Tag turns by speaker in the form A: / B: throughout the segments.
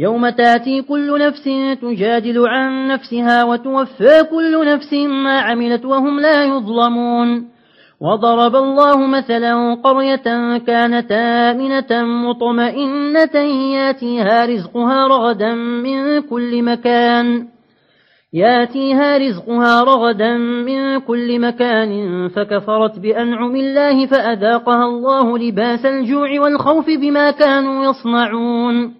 A: يوم تأتي كل نفس تجادل عن نفسها وتوفى كل نفس ما عملت وهم لا يظلمون. وضرب الله مثلا قرية كانت آمنة مطمئنة ياتيها رزقها رغدا من كل مكان. ياتيها رزقها رغدا من كل مكان فكفرت بأنعم الله فأذاقها الله لباس الجوع والخوف بما كانوا يصنعون.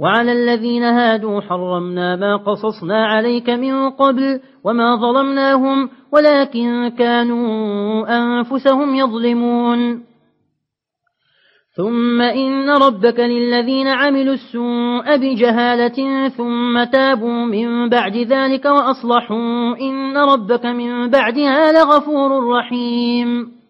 A: وعلى الذين هادوا حرمنا ما قصصنا عليك من قبل وما ظلمناهم ولكن كانوا أنفسهم يظلمون. ثم إن ربك للذين عملوا السوء بجهالة ثم تابوا من بعد ذلك وأصلحوا إن ربك من بعدها لغفور رحيم.